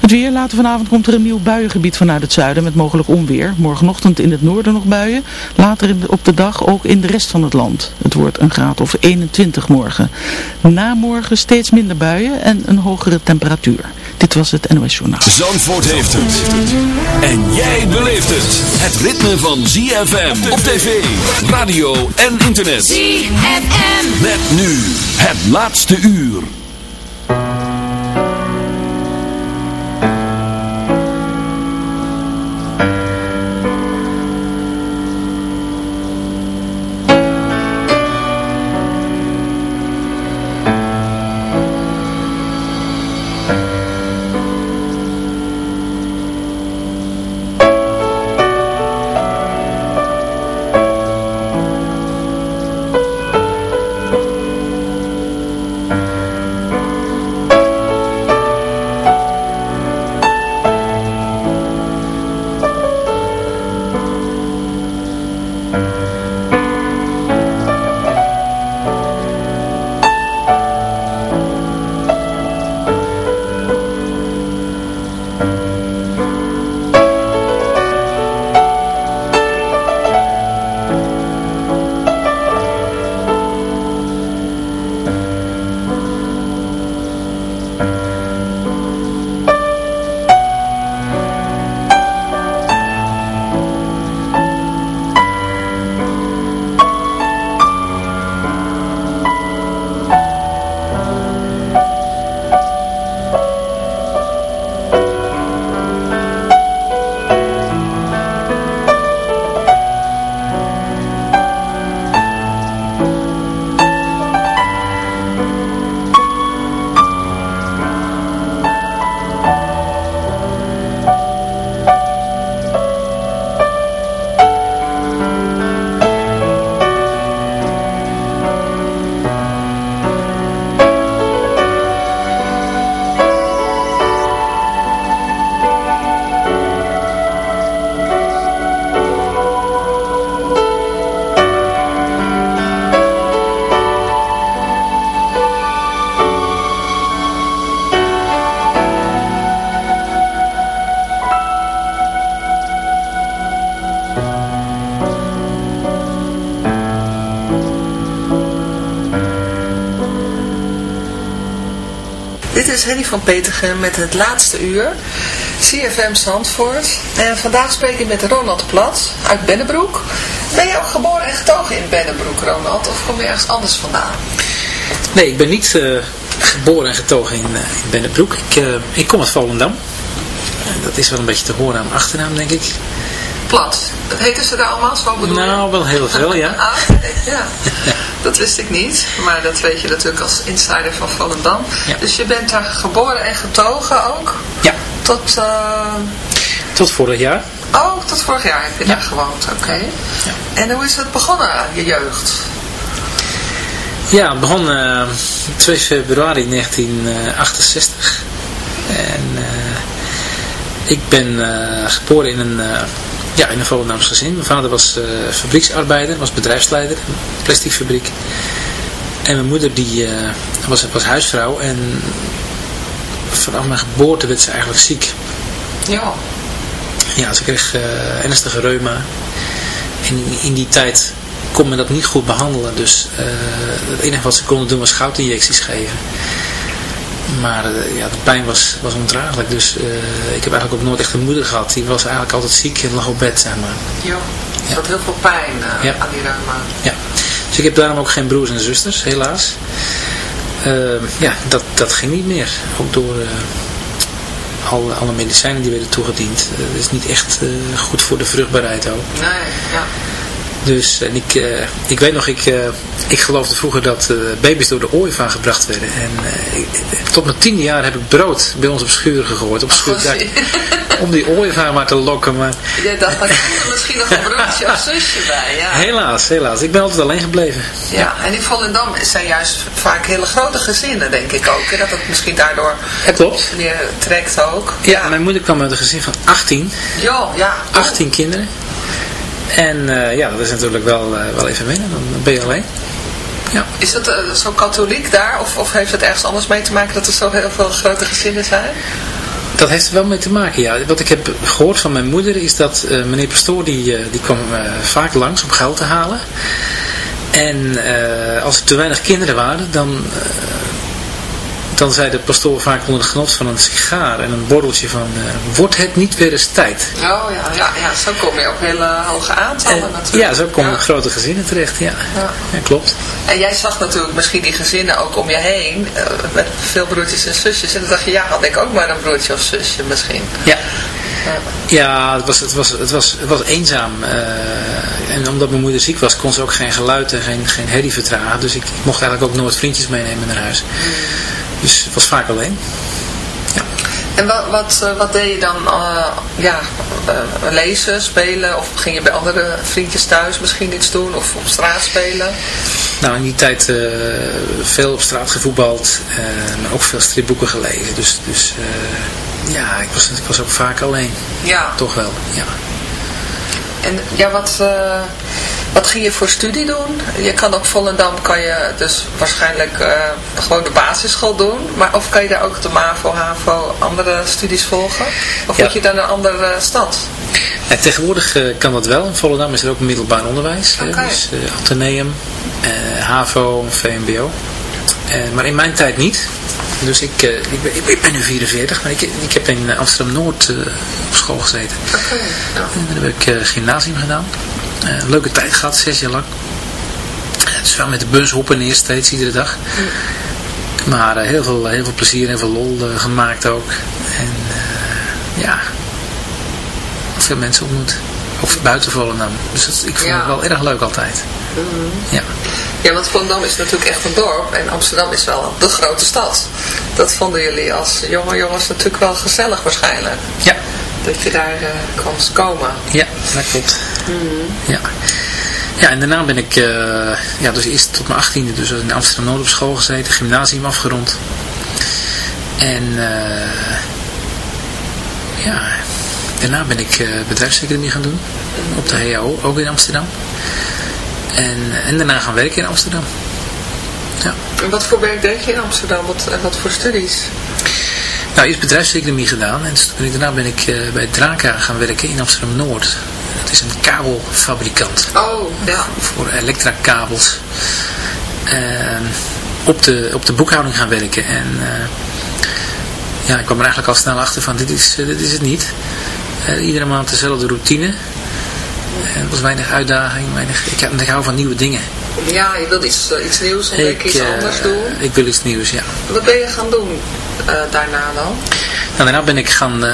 Het weer, later vanavond komt er een nieuw buiengebied vanuit het zuiden met mogelijk onweer. Morgenochtend in het noorden nog buien, later op de dag ook in de rest van het land. Het wordt een graad of 21 morgen. Na morgen steeds minder buien en een hogere temperatuur. Dit was het NOS Journaal. Zandvoort heeft het. En jij beleeft het. Het ritme van ZFM op tv, radio en internet. ZFM. Met nu het laatste uur. Is Henny van Petergem met het laatste uur. CFM Zandvoort. En vandaag spreek ik met Ronald Plat uit Bennebroek. Ben je ook geboren en getogen in Bennebroek, Ronald? Of kom je ergens anders vandaan? Nee, ik ben niet uh, geboren en getogen in, uh. Ik, uh, ik kom uit Volendam. dat is wel een beetje te horen aan mijn achternaam, denk ik. Plat. Dat heten ze daar allemaal zo bedoel je? Nou, wel heel veel, ja. Ah, ja. Dat wist ik niet, maar dat weet je natuurlijk als insider van Volendam. Ja. Dus je bent daar geboren en getogen ook? Ja, Tot, eh, tot vorig jaar. oh, tot vorig jaar heb je Ja. daar gewoond, oké. Ja. En hoe is het begonnen, je jeugd? Ja, het begon eh, 2 februari 1968. En eh, ik ben eh, geboren in een, eh, ja, in een Volendams gezin. Mijn vader was eh, fabrieksarbeider, was bedrijfsleider, plasticfabriek. En mijn moeder die, eh, was, was huisvrouw en vanaf mijn geboorte werd ze eigenlijk ziek. Ja. Ja, ze kreeg eh, ernstige reuma. En in, die tijd kon men dat niet goed behandelen. Dus het enige wat ze konden doen was goudinjecties geven. Maar eh, ja, de pijn was, was ondraaglijk. Dus eh, ik heb eigenlijk ook nooit echt een moeder gehad. Die was eigenlijk altijd ziek en lag op bed, zeg maar. Ja. Er zat heel veel pijn eh, Ja. aan die reuma. Ja. Dus ik heb daarom ook geen broers en zusters, helaas. Ehm, ja, dat, dat ging niet meer. Ook door alle, alle medicijnen die werden toegediend. Dat is niet echt goed voor de vruchtbaarheid ook. Nee, ja. Dus en ik, eh, ik weet nog, ik, eh, ik geloofde vroeger dat eh, baby's door de ooievaar gebracht werden. En ik- tot mijn tiende jaar heb ik brood bij ons op schuur gegooid, op schuurdak. om die ooievaar maar te lokken. Maar Jij dacht, komt er misschien nog een broertje of zusje bij, ja. helaas, helaas. Ik ben altijd alleen gebleven. Ja, en in Volendam zijn juist vaak hele grote gezinnen, denk ik ook. Dat het misschien daardoor Het klopt. meer trekt ook. Ja, mijn moeder kwam uit een gezin van 18. Ja, ja. 18 kinderen. En eh, ja, dat is natuurlijk wel, eh, wel even wennen. Dan ben je alleen. Ja. Is het eh, zo katholiek daar? Of, of heeft het ergens anders mee te maken dat er zo heel veel grote gezinnen zijn? Dat heeft er wel mee te maken, ja. Wat ik heb gehoord van mijn moeder is dat meneer Pastoor, die, die kwam vaak langs om geld te halen. En als er te weinig kinderen waren, dan, dan zei de pastoor vaak onder het genot van een sigaar en een borreltje van, eh, wordt het niet weer eens tijd? Oh ja, ja, ja zo kom je op hele hoge aantallen En, natuurlijk. ja, zo komen Ja. grote gezinnen terecht, ja. Ja. ja. klopt. En jij zag natuurlijk misschien die gezinnen ook om je heen, eh, met veel broertjes en zusjes. En dan dacht je, ja, had ik ook maar een broertje of zusje misschien. Ja. Ja. Het was, het was, het was, het was eenzaam. eh, en omdat mijn moeder ziek was, kon ze ook geen geluid en geen, geen herrie vertragen. Dus ik, ik mocht eigenlijk ook nooit vriendjes meenemen naar huis. Dus het was vaak alleen. En wat, wat, eh, wat deed je dan? eh, ja, eh, lezen, spelen? Of ging je bij andere vriendjes thuis misschien iets doen? Of op straat spelen? Nou, in die tijd veel op straat gevoetbald, maar ook veel stripboeken gelezen. Dus, dus ja, ik was, ik was ook vaak alleen. Ja. Toch wel, ja. En ja, wat, wat ging je voor studie doen? Je kan op Volendam kan je dus waarschijnlijk eh, gewoon de basisschool doen. Maar of kan je daar ook de MAVO, HAVO, andere studies volgen? Of Ja. moet je dan naar een andere stad? Ja, tegenwoordig eh, kan dat wel. In Volendam is er ook middelbaar onderwijs. Oké. Dus Atheneum, eh, HAVO, VMBO. Maar in mijn tijd niet. Dus ik, ik, ben, ik ben nu 44, maar ik, ik heb in Amsterdam-Noord op school gezeten. Oké. ja. En daar heb ik gymnasium gedaan. Eh, leuke tijd gehad, zes jaar lang. Eh, dus wel met de bus op en neer steeds, iedere dag. Maar eh, heel, veel, heel veel plezier en veel lol eh, gemaakt ook. En ja, veel mensen ontmoet. Ook buiten Volendam. Dus dat, ik vond Ja. het wel erg leuk altijd. Ja. Ja, want Volendam is natuurlijk echt een dorp en Amsterdam is wel de grote stad. Dat vonden jullie als jonge jongens natuurlijk wel gezellig waarschijnlijk. Ja, Dat je daar eh kon komen. ja dat klopt. Ja. Ja, en daarna ben ik, eh, ja, dus eerst tot mijn achttiende, dus in Amsterdam-Noord op school gezeten, gymnasium afgerond. En eh, ja, daarna ben ik eh bedrijfseconomie gaan doen, op de HAO, ook in Amsterdam. En, en daarna gaan werken in Amsterdam. Ja. En wat voor werk deed je in Amsterdam? Wat, en wat voor studies? Nou, eerst bedrijfseconomie gedaan en daarna ben ik bij Draka gaan werken in Amsterdam-Noord. Dat is een kabelfabrikant. Oh, ja. voor elektrakabels ehm, op, de, op de boekhouding gaan werken. En eh, ja, ik kwam er eigenlijk al snel achter van dit is, eh, dit is het niet. Eh, iedere maand dezelfde routine. Er was weinig uitdaging. Weinig, ik, ik hou van nieuwe dingen. Ja, je wilt iets, uh, iets nieuws ontdekken, iets uh, anders doen. Ik wil iets nieuws, ja. Wat ben je gaan doen uh, daarna dan? Nou, daarna ben ik gaan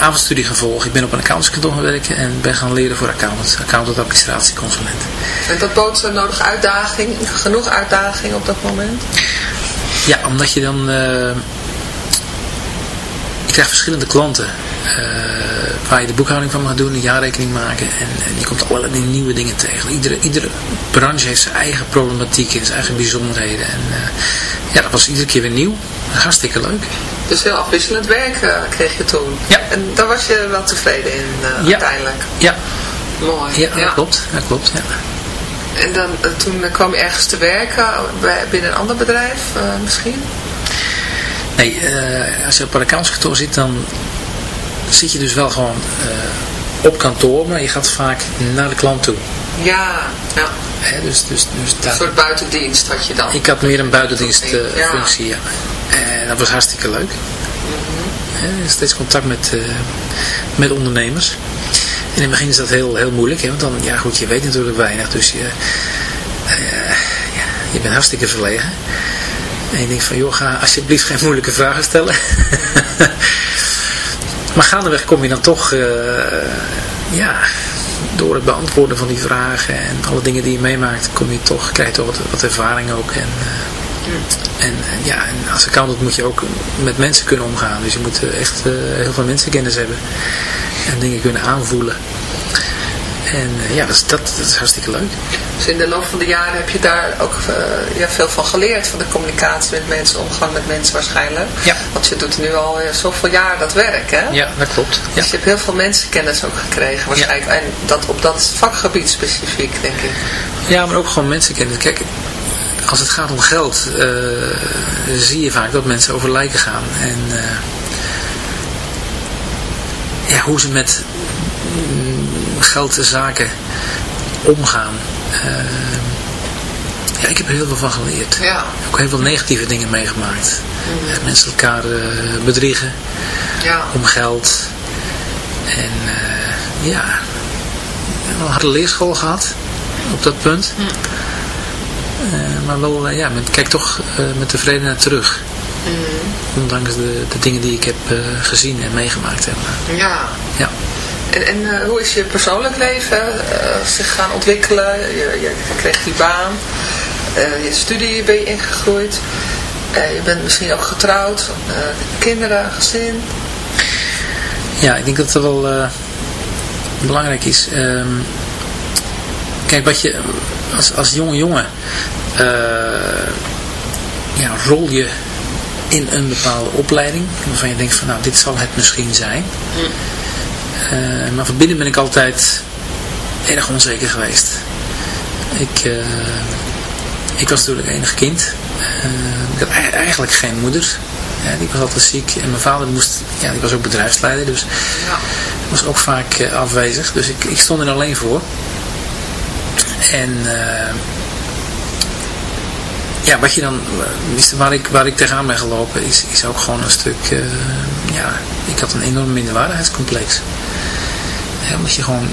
avondstudie gaan volgen. Ik ben op een accountantskantoor gaan werken en ben gaan leren voor accountant. Accountant administratieconsulent. En dat bood zo'n nodige uitdaging, genoeg uitdaging op dat moment? Ja, omdat je dan... je krijgt verschillende klanten. Waar je de boekhouding van mag doen, een jaarrekening maken. En, en je komt allerlei nieuwe dingen tegen. Iedere, iedere branche heeft zijn eigen problematiek en zijn eigen bijzonderheden. En uh, ja, dat was iedere keer weer nieuw. Hartstikke leuk. Dus heel afwisselend werk uh, kreeg je toen. Ja. En daar was je wel tevreden in ja. uiteindelijk. Ja. Mooi. Ja, dat klopt. Dat klopt, ja. En dan, toen kwam je ergens te werken bij, binnen een ander bedrijf misschien? Nee, als je op een accountskantoor zit, dan zit je dus wel gewoon op kantoor, maar je gaat vaak naar de klant toe. Ja, ja. He, dus, dus, dus een soort buitendienst had je dan. Ik had meer een buitendienstfunctie, uh, ja. ja. En dat was hartstikke leuk. Mm -hmm. steeds contact met, uh, met ondernemers. En in het begin is dat heel, heel moeilijk, hè, want dan, ja goed, je weet natuurlijk weinig, dus je, uh, ja, je bent hartstikke verlegen. En je denkt van, joh, ga alsjeblieft geen moeilijke vragen stellen. Maar gaandeweg kom je dan toch, uh, ja, door het beantwoorden van die vragen en alle dingen die je meemaakt, kom je toch, krijg je toch wat, ervaring ook. En, uh, en, en, ja, en als accountant moet je ook met mensen kunnen omgaan. Dus je moet echt heel veel mensenkennis hebben en dingen kunnen aanvoelen. En ja, dat is, dat, is hartstikke leuk. Dus in de loop van de jaren heb je daar ook uh, ja, veel van geleerd. Van de communicatie met mensen, omgang met mensen waarschijnlijk. Ja. Want je doet nu al uh, zoveel jaar dat werk, hè? Ja, dat klopt. Ja. Dus je hebt heel veel mensenkennis ook gekregen waarschijnlijk. En dat op dat vakgebied specifiek, denk ik. Ja, maar ook gewoon mensenkennis. Kijk, als het gaat om geld, zie je vaak dat mensen over lijken gaan. En ja, hoe ze met geldzaken omgaan. Uh, ja, ik heb er heel veel van geleerd. Ja. Ook heel veel negatieve dingen meegemaakt. Mm. Uh, mensen elkaar uh, bedriegen ja. om geld. En ja, een harde leerschool gehad op dat punt. Mm. maar wel, ja, met, kijk toch met tevredenheid terug. Mm. Ondanks de, de dingen die ik heb gezien en meegemaakt heb. Ja. Ja. En, en uh, hoe is je persoonlijk leven uh, zich gaan ontwikkelen? Je, je kreeg die baan, uh, je studie ben je ingegroeid, je bent misschien ook getrouwd, kinderen, gezin. Ja, ik denk dat dat wel belangrijk is. Um, kijk, wat je als, als jonge jongen ja, rol je in een bepaalde opleiding waarvan je denkt van nou dit zal het misschien zijn. Mm. Uh, maar van binnen ben ik altijd erg onzeker geweest. Ik, uh, ik was natuurlijk enig kind. Uh, ik had eigenlijk geen moeder. Ja, die was altijd ziek. En mijn vader moest, ja, die was ook bedrijfsleider. Dus ja. was ook vaak afwezig. Dus ik, ik stond er alleen voor. En ja, wat je dan, waar ik, waar ik tegenaan ben gelopen, is, is ook gewoon een stuk, ja, ik had een enorm minderwaardigheidscomplex. Ja, omdat je gewoon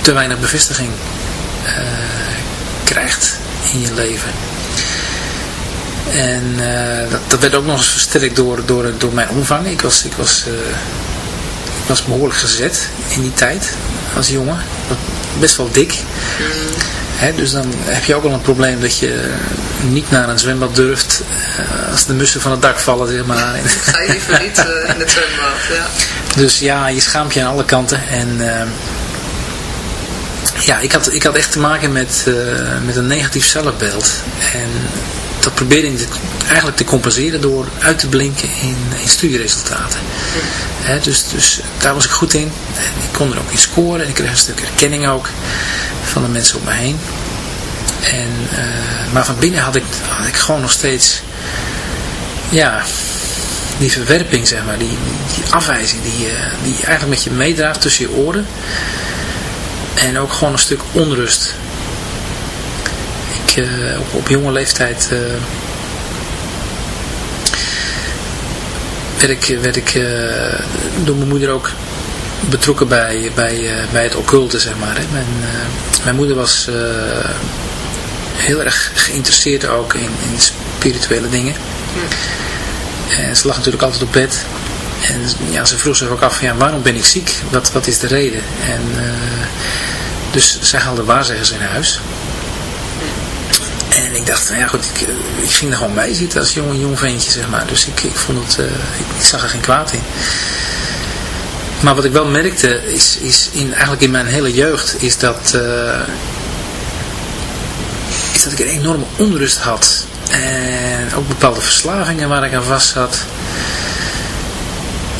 te weinig bevestiging uh, krijgt in je leven. En uh, dat, dat, werd ook nog eens versterkt door, door, door mijn omvang. Ik was, ik, was, uh, ik was behoorlijk gezet in die tijd als jongen. Best wel dik. Mm. He, dus dan heb je ook al een probleem dat je niet naar een zwembad durft als de mussen van het dak vallen, zeg maar. Ga je liever niet in het zwembad, ja. Dus ja, je schaamt je aan alle kanten. En uh, ja, ik had, ik had echt te maken met, met een negatief zelfbeeld. En dat probeerde ik eigenlijk te compenseren door uit te blinken in, in studieresultaten. He, dus, dus daar was ik goed in. En ik kon er ook in scoren. En ik kreeg een stuk erkenning ook van de mensen om me heen. En, uh, maar van binnen had ik, had ik gewoon nog steeds, ja, die verwerping, zeg maar, die, die afwijzing, die, uh, die eigenlijk met je meedraagt tussen je oren. En ook gewoon een stuk onrust. Ik, uh, op, jonge leeftijd werd ik, ik door mijn moeder ook betrokken bij, bij, bij het occulte, zeg maar. Hè. Mijn, mijn moeder was heel erg geïnteresseerd ook in, in spirituele dingen. En ze lag natuurlijk altijd op bed. En ja, ze vroeg zich ook af, ja, waarom ben ik ziek? Wat, wat is de reden? En, uh, dus zij haalde waarzeggers in huis. En ik dacht, nou ja goed, ik, ik ging er gewoon bij zitten als jong, jong ventje, zeg maar. Dus ik, ik vond het, ik, zag er geen kwaad in. Maar wat ik wel merkte, is, is in, eigenlijk in mijn hele jeugd, is dat, is dat ik een enorme onrust had. En ook bepaalde verslavingen waar ik aan vast zat.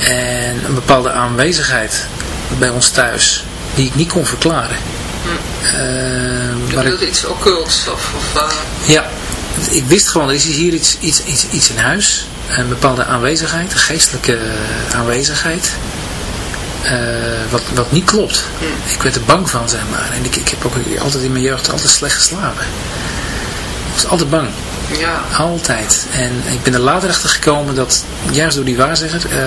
En een bepaalde aanwezigheid bij ons thuis, die ik niet kon verklaren. Uh, je ik... iets occults? Of, of uh... Ja, ik wist gewoon, er is hier iets, iets, iets, iets in huis. Een bepaalde aanwezigheid, een geestelijke aanwezigheid. Uh, wat, wat niet klopt. Hmm. Ik werd er bang van, zeg maar. En ik, ik heb ook altijd in mijn jeugd altijd slecht geslapen. Ik was altijd bang. Ja. Altijd. En ik ben er later achter gekomen dat, juist door die waarzegger, uh,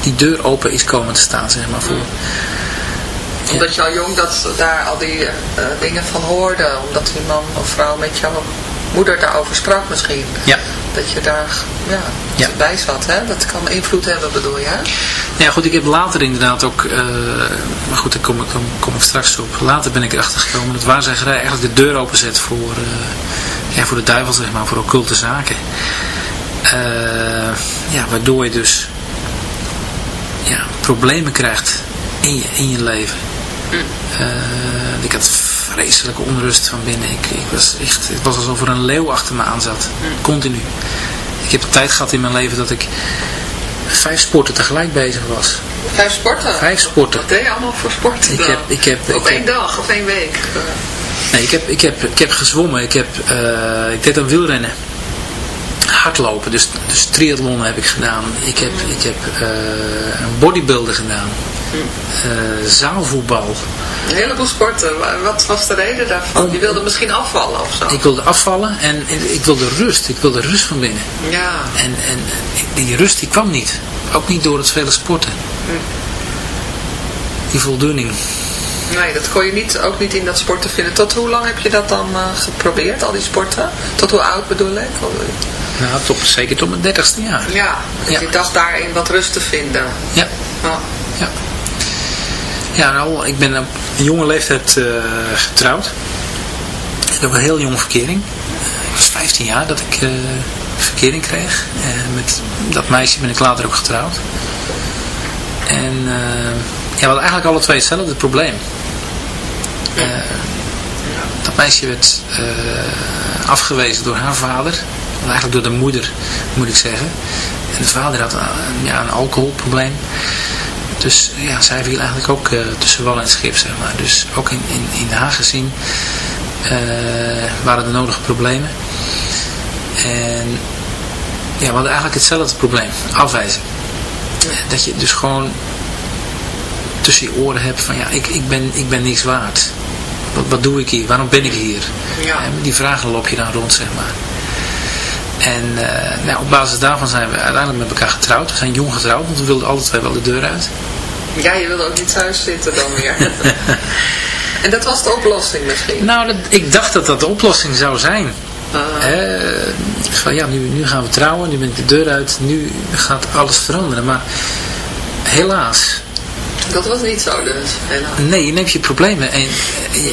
die deur open is komen te staan, zeg maar, voor... Ja. Omdat je al jong dat, daar al die uh, dingen van hoorde, omdat die man of vrouw met jouw moeder daarover sprak misschien. Ja. Dat je daar ja, ja. bij zat, hè? Dat kan invloed hebben, bedoel je? Ja, goed, ik heb later inderdaad ook, uh, maar goed, daar kom ik, kom ik straks op. Later ben ik erachter gekomen dat waarzeggerij eigenlijk de deur openzet voor, uh, ja, voor de duivel, zeg maar, voor occulte zaken. Uh, ja, waardoor je dus ja, problemen krijgt in je, in je leven. Uh, ik had vreselijke onrust van binnen. Ik, ik was echt, het was alsof er een leeuw achter me aan zat. Continu. Ik heb een tijd gehad in mijn leven dat ik vijf sporten tegelijk bezig was. Vijf sporten? Vijf sporten. Wat deed je allemaal voor sporten ik heb, ik heb, Op één dag of één week? Nee, ik heb, ik heb, ik heb gezwommen. Ik, heb, uh, ik deed aan wielrennen. Hardlopen, dus, dus triathlon heb ik gedaan. Ik heb, ik heb uh, een bodybuilder gedaan. Uh, zaalvoetbal. Een heleboel sporten. Wat was de reden daarvan? Je wilde misschien afvallen of zo? Ik wilde afvallen en, en ik wilde rust. Ik wilde rust van binnen. Ja. En, en die rust die kwam niet. Ook niet door het vele sporten. Hm. Die voldoening. Nee, dat kon je niet, ook niet in dat sporten vinden. Tot hoe lang heb je dat dan uh, geprobeerd, al die sporten? Tot hoe oud bedoel ik? Nou, tot, zeker tot mijn dertigste jaar. Ja, ja. je dacht daarin wat rust te vinden. Ja. Oh. Ja. Ja, nou, ik ben op een jonge leeftijd uh, getrouwd. Ik heb een heel jonge verkering. Ik was 15 jaar dat ik uh, verkering kreeg. En met dat meisje ben ik later ook getrouwd. En uh, ja, we hadden eigenlijk alle twee hetzelfde probleem. Dat meisje werd afgewezen door haar vader. Eigenlijk door de moeder, moet ik zeggen. En de vader had een, ja, een alcoholprobleem. Dus ja, zij viel eigenlijk ook uh, tussen wal en schip, zeg maar. Dus ook in, in, in haar gezin uh, waren er nodige problemen. En ja, we hadden eigenlijk hetzelfde probleem. Afwijzing. Dat je dus gewoon tussen je oren hebt van ja, ik, ik, ben, ik ben niks waard. Wat, wat doe ik hier? Waarom ben ik hier? Ja. Die vragen loop je dan rond, zeg maar. En uh, nou, op basis daarvan zijn we uiteindelijk met elkaar getrouwd. We zijn jong getrouwd, want we wilden alle twee wel de deur uit. Ja, je wilde ook niet thuis zitten dan weer. en dat was de oplossing misschien? Nou, dat, ik dacht dat dat de oplossing zou zijn. Uh. van ja, nu, nu gaan we trouwen, nu ben ik de deur uit, nu gaat alles veranderen. Maar helaas. Dat was niet zo dus, helaas. Nee, je neemt je problemen en,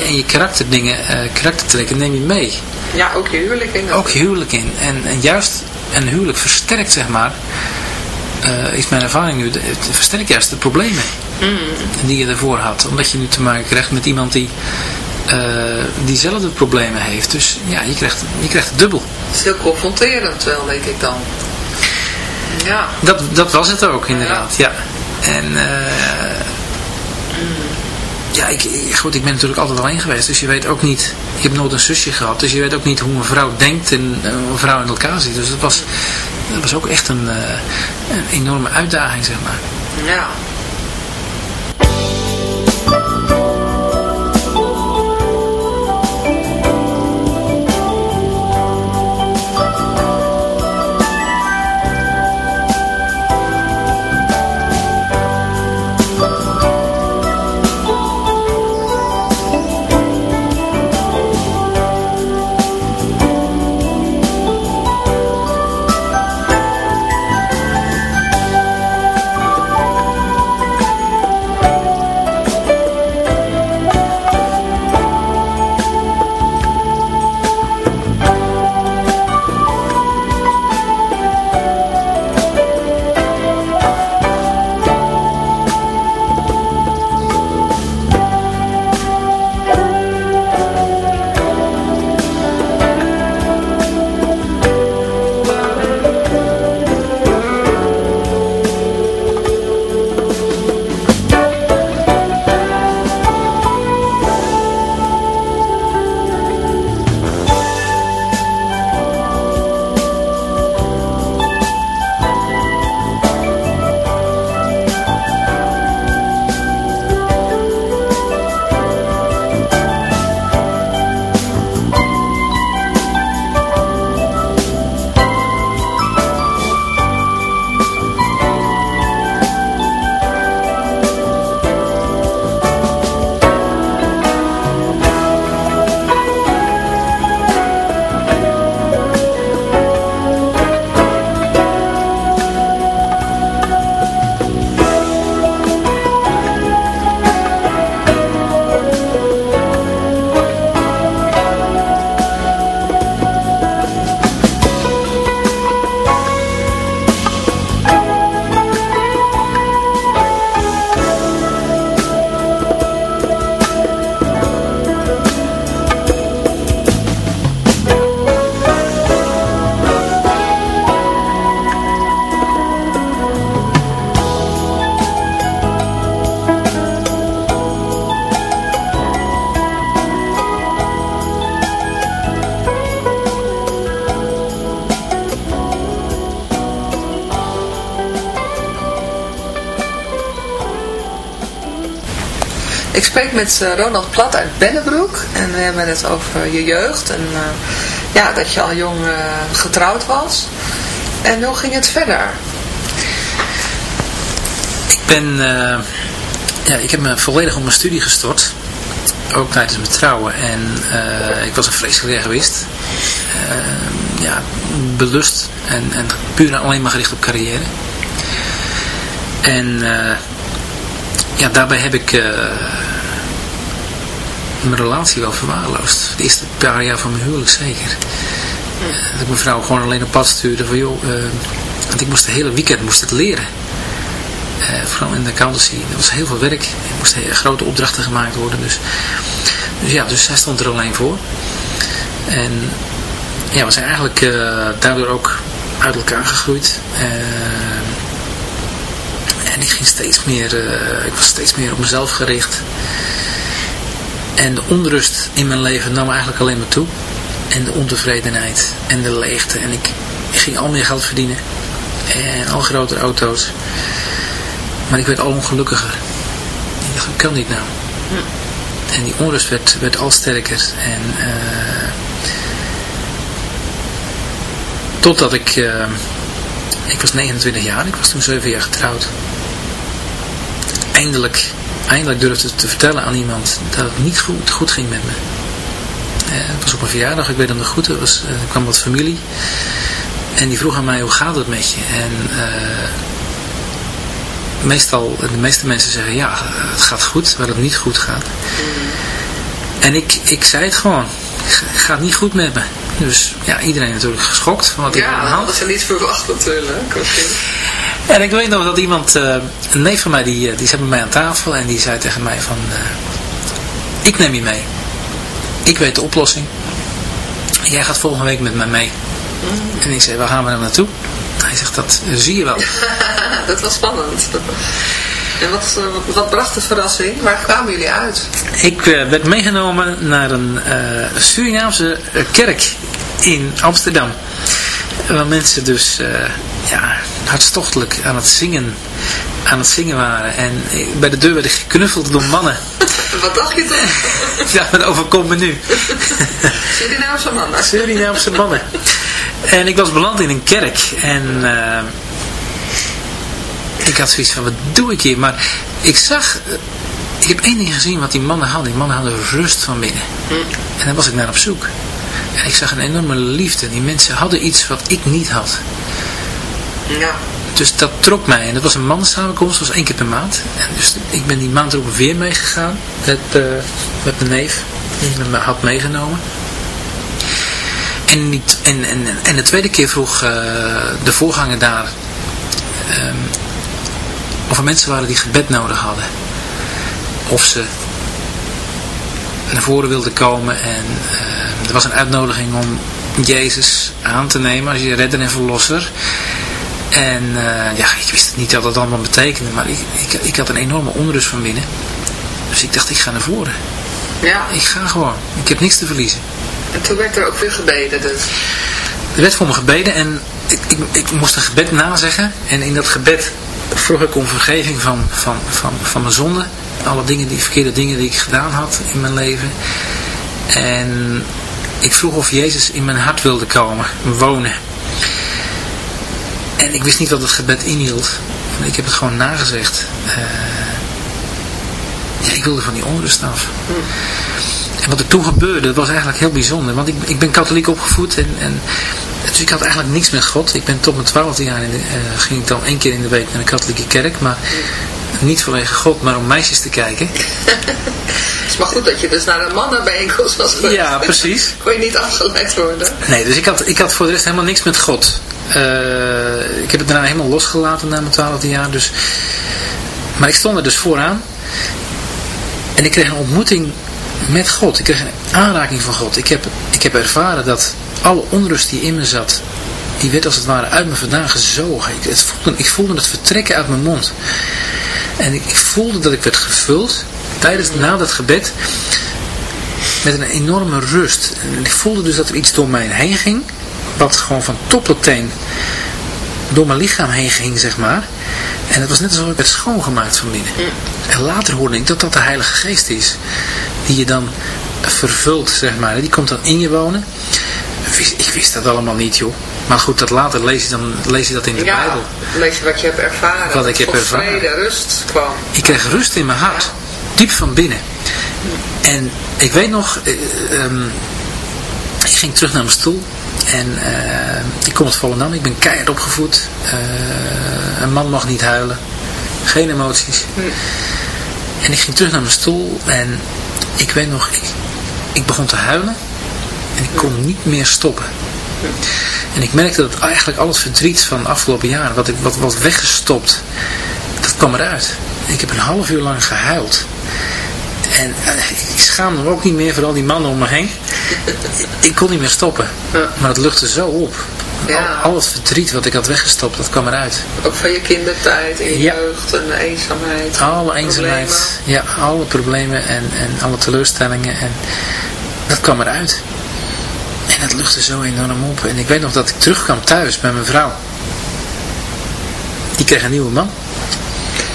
en je karakterdingen, uh, karaktertrekken neem je mee. Ja, ook je huwelijk in. Ook je huwelijk in. En, en juist een huwelijk versterkt, zeg maar, uh, is mijn ervaring nu, het versterkt juist de problemen mm. die je ervoor had. Omdat je nu te maken krijgt met iemand die uh, diezelfde problemen heeft. Dus ja, je krijgt, je krijgt het dubbel. Het is heel confronterend wel, denk ik dan. Ja. Dat, dat was het ook, inderdaad. Ja. ja. En... Uh, ja, ik, goed, ik ben natuurlijk altijd alleen geweest, dus je weet ook niet, ik heb nooit een zusje gehad, dus je weet ook niet hoe een vrouw denkt en hoe een vrouw in elkaar zit. Dus dat was, dat was ook echt een, uh, een enorme uitdaging, zeg maar. Ja. Ik spreek met uh, Ronald Plat uit Bennebroek en we hebben het over je jeugd en uh, ja, dat je al jong uh, getrouwd was. En hoe ging het verder? Ik ben, ja, ik heb me volledig op mijn studie gestort. Ook tijdens mijn trouwen. En ik was een vreselijk geweest. ja, belust en, en puur alleen maar gericht op carrière. En ja, daarbij heb ik mijn relatie wel verwaarloosd. De eerste paar jaar van mijn huwelijk zeker. Dat ik mijn vrouw gewoon alleen op pad stuurde van joh, uh, want ik moest de hele weekend moest het leren. vooral in de accountancy. Er was heel veel werk. Er moesten grote opdrachten gemaakt worden. Dus, dus ja, dus zij stond er alleen voor. En ja, we zijn eigenlijk daardoor ook uit elkaar gegroeid. En ik ging steeds meer, ik was steeds meer op mezelf gericht. En de onrust in mijn leven nam eigenlijk alleen maar toe. En de ontevredenheid en de leegte. En ik, ik ging al meer geld verdienen. En al grotere auto's. Maar ik werd al ongelukkiger. Ik dacht, ik kan niet nou. Hm. En die onrust werd, werd al sterker. En uh, totdat ik... Uh, ik was 29 jaar, ik was toen 7 jaar getrouwd eindelijk, eindelijk durfde te vertellen aan iemand dat het niet goed, goed ging met me. Uh, het was op een verjaardag, ik weet dat nog goed, er, was, kwam wat familie. En die vroeg aan mij, hoe gaat het met je? En uh, meestal, de meeste mensen zeggen, ja, het gaat goed, waar het niet goed gaat. En ik, ik zei het gewoon, het gaat niet goed met me. Dus ja, iedereen natuurlijk geschokt van wat ik aan had. Ja, dat is niet verwacht natuurlijk. En ik weet nog dat iemand, uh, een neef van mij, die, eh, die zat bij mij aan tafel en die zei tegen mij van, uh, ik neem je mee. Ik weet de oplossing. Jij gaat volgende week met mij mee. Mm. En ik zei, waar gaan we dan naartoe? Hij zegt, dat zie je wel. dat was spannend. En wat, wat, wat, bracht de verrassing? Waar kwamen jullie uit? Ik werd meegenomen naar een Surinaamse kerk in Amsterdam. Waar mensen dus ja, hartstochtelijk aan het zingen, aan het zingen waren. En bij de deur werd ik geknuffeld door mannen. Wat dacht je toen? ja, dat overkomt me nu. Surinaamse mannen. Surinaamse mannen. En ik was beland in een kerk. En uh, ik had zoiets van, wat doe ik hier? Maar ik zag, ik heb één ding gezien wat die mannen hadden. Die mannen hadden rust van binnen. Hm. En daar was ik naar op zoek. En ik zag een enorme liefde. Die mensen hadden iets wat ik niet had. Ja. Dus dat trok mij. En dat was een mannensamenkomst, dat was één keer per maand. En dus ik ben die maand erop weer meegegaan. Met, uh, met mijn neef. Die me had meegenomen. En, niet, en, en, en de tweede keer vroeg uh, de voorganger daar... Um, of er mensen waren die gebed nodig hadden. Of ze naar voren wilden komen. En uh, er was een uitnodiging om Jezus aan te nemen als je redder en verlosser. En uh, ja, ik wist niet wat dat allemaal betekende, maar ik, ik, ik had een enorme onrust van binnen. Dus ik dacht, ik ga naar voren. Ja. Ik ga gewoon. Ik heb niks te verliezen. En toen werd er ook weer gebeden dus? Er werd voor me gebeden en ik, ik, ik moest een gebed nazeggen. En in dat gebed vroeg ik om vergeving van, van, van, van mijn zonde. Alle dingen, die verkeerde dingen die ik gedaan had in mijn leven. En ik vroeg of Jezus in mijn hart wilde komen, wonen. En ik wist niet wat het gebed inhield. Ik heb het gewoon nagezegd. Uh, ja, ik wilde van die onrust af. En wat er toen gebeurde, was eigenlijk heel bijzonder. Want ik, ik ben katholiek opgevoed en, en dus ik had eigenlijk niks met God. Ik ben tot mijn twaalfde jaar, in de, uh, ging ik dan één keer in de week naar de katholieke kerk. Maar niet vanwege God, maar om meisjes te kijken. Het is maar goed dat je dus naar een mannenbijeenkomst was geweest. Ja, precies. Kon je niet afgeleid worden? Nee, dus ik had, ik had voor de rest helemaal niks met God. Uh, ik heb het daarna helemaal losgelaten na mijn twaalfde jaar. Dus... Maar ik stond er dus vooraan. En ik kreeg een ontmoeting met God. Ik kreeg een aanraking van God. Ik heb, ik heb ervaren dat alle onrust die in me zat, die werd als het ware uit me vandaan gezogen. Ik, het voelde, ik voelde het vertrekken uit mijn mond. En ik, ik voelde dat ik werd gevuld tijdens, na dat gebed met een enorme rust. En ik voelde dus dat er iets door mij heen ging wat gewoon van top tot teen door mijn lichaam heen ging, zeg maar. En het was net alsof ik werd schoongemaakt van binnen. En later hoorde ik dat dat de Heilige Geest is. Die je dan vervult, zeg maar. Die komt dan in je wonen. Ik wist dat allemaal niet, joh. Maar goed, dat later lees je, dan, lees je dat in de ja, Bijbel. lees je wat je hebt ervaren. Wat ik heb ervaren. vrede, rust kwam. Ik kreeg rust in mijn hart. Diep van binnen. En ik weet nog... Uh, um, ik ging terug naar mijn stoel. En uh, ik kom uit Volendam. Ik ben keihard opgevoed. Uh, een man mag niet huilen. Geen emoties. Hm. En ik ging terug naar mijn stoel. En ik weet nog... Ik, ik begon te huilen. En ik kon niet meer stoppen. En ik merkte dat eigenlijk al het verdriet van de afgelopen jaren, wat, ik, wat, wat weggestopt, dat kwam eruit. Ik heb een half uur lang gehuild. En uh, ik schaamde me ook niet meer voor al die mannen om me heen. ik kon niet meer stoppen. Maar het luchtte zo op. Ja. Al, al, het verdriet wat ik had weggestopt, dat kwam eruit. Ook van je kindertijd, in je ja. jeugd en de eenzaamheid. Alle eenzaamheid, ja, alle problemen en, en alle teleurstellingen. En dat kwam eruit. En het luchtte zo enorm op. En ik weet nog dat ik terugkwam thuis bij mijn vrouw. Die kreeg een nieuwe man.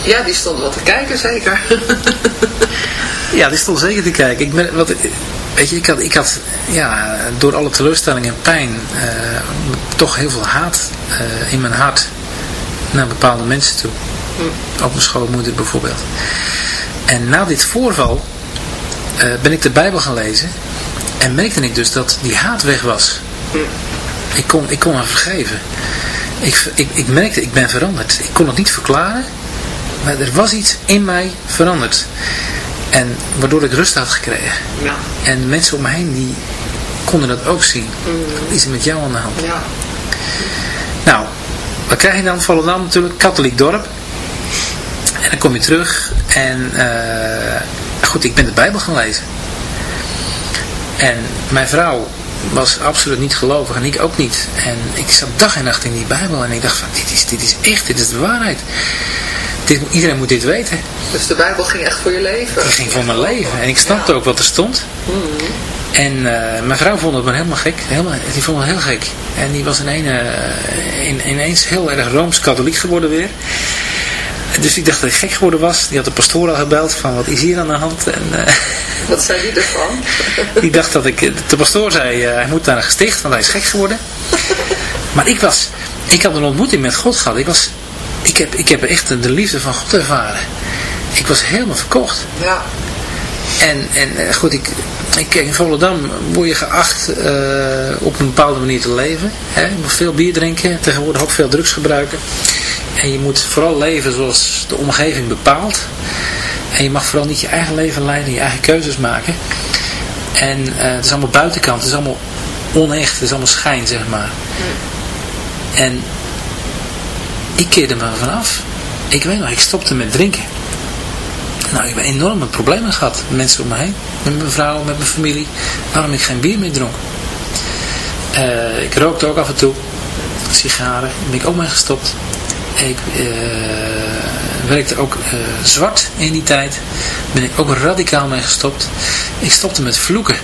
Ja, die stond wel te kijken, zeker. ja, die stond zeker te kijken. Ik ben, wat, weet je, ik had, ik had ja, door alle teleurstellingen en pijn uh, toch heel veel haat uh, in mijn hart naar bepaalde mensen toe. Hm. Ook mijn schoonmoeder bijvoorbeeld. En na dit voorval uh, ben ik de Bijbel gaan lezen. En merkte ik dus dat die haat weg was. Ik kon, ik kon haar vergeven. Ik, ik, ik merkte, ik ben veranderd. Ik kon het niet verklaren. Maar er was iets in mij veranderd. En waardoor ik rust had gekregen. Ja. En mensen om me heen die konden dat ook zien. Mm. Is er met jou aan de hand? Ja. Nou, wat krijg je dan? Volendam natuurlijk, katholiek dorp. En dan kom je terug. En uh, goed, ik ben de Bijbel gaan lezen. En mijn vrouw was absoluut niet gelovig en ik ook niet. En ik zat dag en nacht in die Bijbel en ik dacht van dit is, dit is echt, dit is de waarheid. Dit, iedereen moet dit weten. Dus de Bijbel ging echt voor je leven? Die ging voor mijn leven. En ik snapte ook wat er stond. Mm En uh, mijn vrouw vond het maar helemaal gek. Helemaal, die vond het heel gek. En die was in een, uh, in, ineens heel erg Rooms-katholiek geworden weer. Dus ik dacht dat ik gek geworden was. Die had de pastoor al gebeld van wat is hier aan de hand. En, uh, wat zei die ervan? die dacht dat ik, de pastoor zei uh, hij moet naar een gesticht want hij is gek geworden. maar ik was, ik had een ontmoeting met God gehad. Ik, was, ik, heb, ik heb echt de liefde van God ervaren. Ik was helemaal verkocht. Ja. En, en goed, ik, ik, in Volendam word je geacht uh, op een bepaalde manier te leven. Hè? Je moet veel bier drinken, tegenwoordig ook veel drugs gebruiken. En je moet vooral leven zoals de omgeving bepaalt. En je mag vooral niet je eigen leven leiden, je eigen keuzes maken. En uh, het is allemaal buitenkant, het is allemaal onecht, het is allemaal schijn, zeg maar. En ik keerde me vanaf. Ik weet nog, ik stopte met drinken. Nou, ik heb enorme problemen gehad. Met mensen om me heen. Met mijn vrouw, met mijn familie. Waarom ik geen bier meer dronk. Uh, ik rookte ook af en toe. Sigaren. Daar ben ik ook mee gestopt. Ik uh, werkte ook uh, zwart in die tijd. Ben ik ook radicaal mee gestopt. Ik stopte met vloeken.